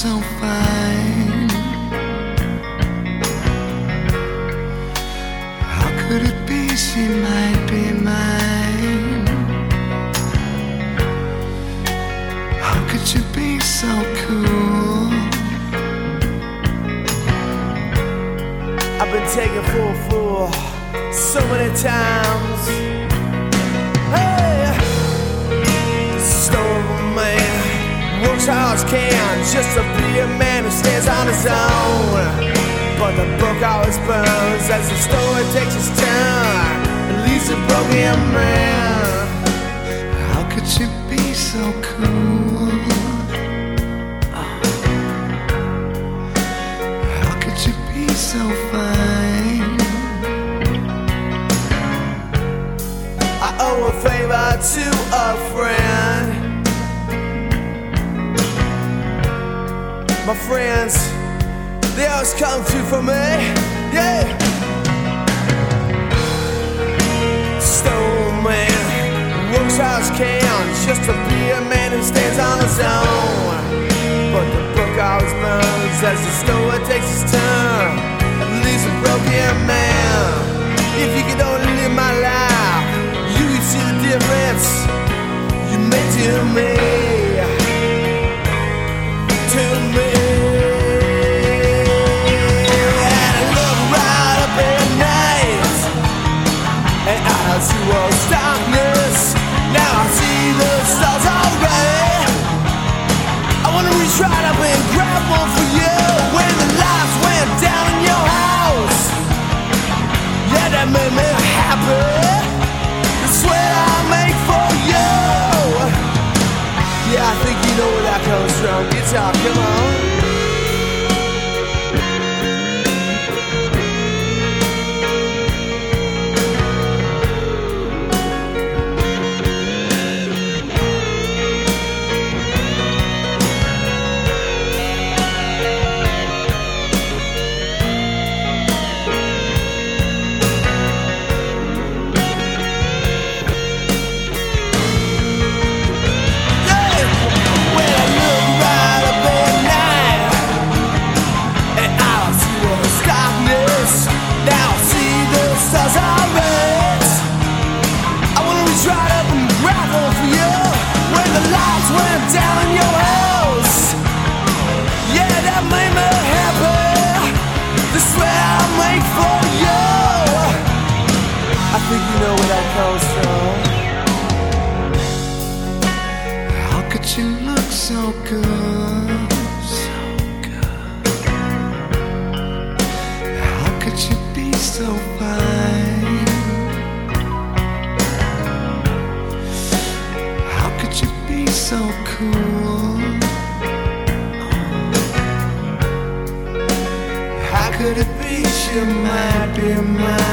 so fine? How could it be she might be mine? How could you be so cool? I've been taken for a fool so many times. Just to be a man who stands on his own. But the book always burns as the story takes its turn and leaves a broken man. How could you be so cool? How could you be so fine? I owe a favor to a friend. My friends, they always come through for me. Yeah. Stone man works hard as can just to be a man who stands on his own. But the book always burns as the story takes its turn and leaves a broken man. If you could only live my life, you could see the difference you made to me. Now see the stars are red. I wanna reach right up and grab you when the lights went down in your house. Yeah, that made me happy. I make for you. I think you know where that comes from. How could you look so good? So fine? How could you be so cool? How could it be she might be mine?